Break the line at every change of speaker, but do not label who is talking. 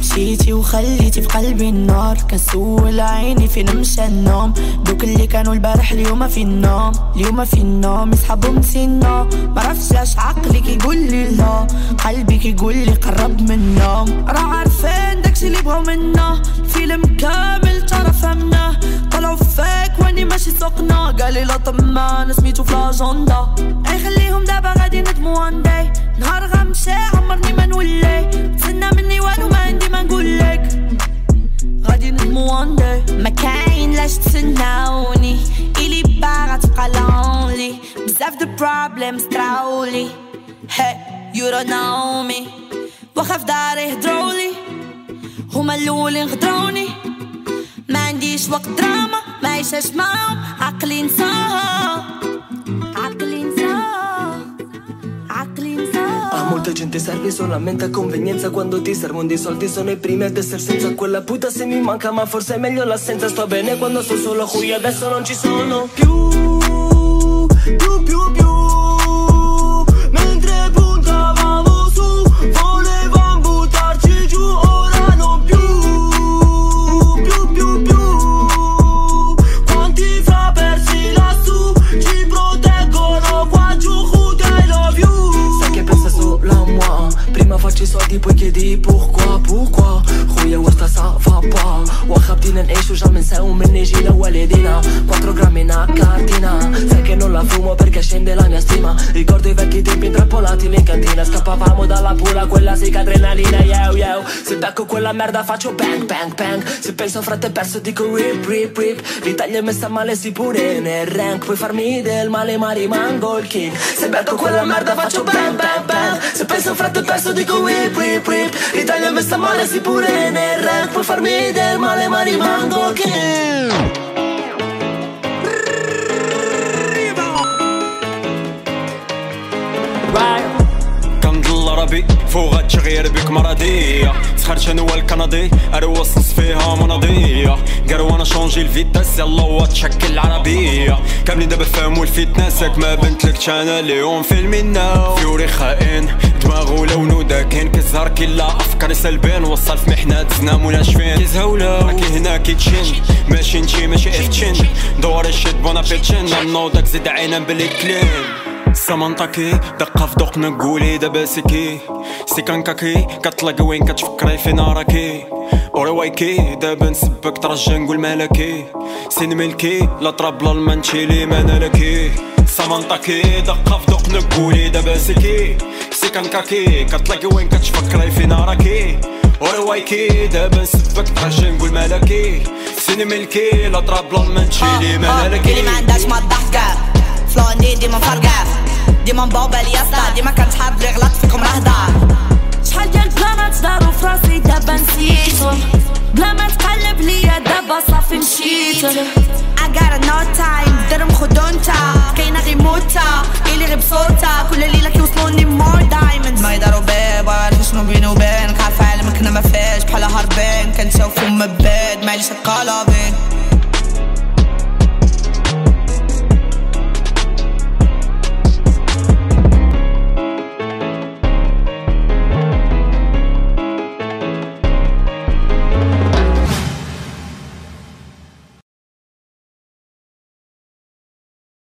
مشيتي وخليتي في قلبي النار. كنسول عيني فين مشى النوم. دوك اللي كانوا البارح اليوم في النوم. اليوم في النوم يسحبوا مسنا معرفتش علاش عقلي كيقول لي لا. قلبي كيقول لي قرب منهم راه عارفين داكشي اللي بغاو منا الفيلم كامل ترى فهمناه واني ماشي سوقنا قالي لا طمان سميتو في لاجوندا اي خليهم دابا غادي ندمو وان داي نهار غمشي عمرني ما نولي تسنى مني والو ما عندي ما نقولك غادي ندمو وان داي ما كاين لاش تسناوني إلي باغا تبقى لونلي بزاف دو بروبليمز تراولي هي يو دون نو مي واخا في داري هدرولي هما الاولين غدروني ما عنديش وقت دراما mij ze smaal, aklin zo. Zo. A molta
gente serve solamente a convenienza. Quando ti servono i soldi sono i primi ad essere senza Quella puta. Se mi manca ma forse è meglio l'assenza. Sto bene quando sto solo qui adesso non ci sono più. Più più più. faccio i soldi poi chiedi pourquoi Pourquoi خويا وسط ça va pas واخا بدينا نعيشو جا نساو من جينا والدينا 4 grammi na cartina Sai che non la fumo perché scende la mia stima Ricordo i vecchi tempi intrappolati in cantina Scappavamo dalla pula quella sì che adrenalina Yo yo Se becco quella merda faccio bang bang bang Se penso a frate perso dico rip rip rip L'Italia è messa male sì pure nel rank Puoi farmi del male ma rimango il king Se becco quella merda faccio bang bang bang Se penso a frate perso dico rip rip rip L'Italia è messa male sì pure nel rank Puoi farmi del male ma rimango il king
كنضل ربي فوق التغيير بك مرضية سخرت أنا والكندي. اروس نص فيها مناضية. قالوا أنا شونجي الفيتاس يلا وتشكل العربية. كاملين دابا فهموا الفيتنس ياك ما بنتلك أنا اليوم في المنا فيوري خائن دماغو لونو داكن كزهر كلا أفكار سلبين. وصل في محنات زنام وناشفين كيزهولا راكي هنا كيتشين ماشي نجي ماشي افتشين دور الشيت بونا بيتشين نوضك زيد عينا بلي كلين سامانتاكي دقة في دوق نقولي دابا سكي سيكان كاكي كطلق وين كتفكري فين راكي وروايكي دابا نسبك ترجع نقول مالكي. سين ملكي لا طرابلا المنشيلي ما نالكي سامانتاكي دقة في دوق نقولي دابا سكي سيكان كاكي كطلق وين كتفكري فين راكي وروايكي دابا نسبك ترجع نقول مالكي. سين ملكي لا طرابلا المنشيلي ما نالكي اللي ما عندهاش
ما فلاني ديما مفرقع. ديما مبوبة ليسطا ديما كنتحارب لي غلط فيكم رهضة شحال ديال بلانات في فراسي دابا نسيتهم بلا ما تقلب ليا دابا صافي مشيت. I got no time درهم خدونتا. كاينة غي موتا. إلي غي بصوتا كل ليلة كيوصلوني مور دايموند ما يدارو بيبا عارف شنو بيني وبينك عارف علمك أنا ما فيهش. بحال هاربين. كنشوفو من بعيد معليش القلبين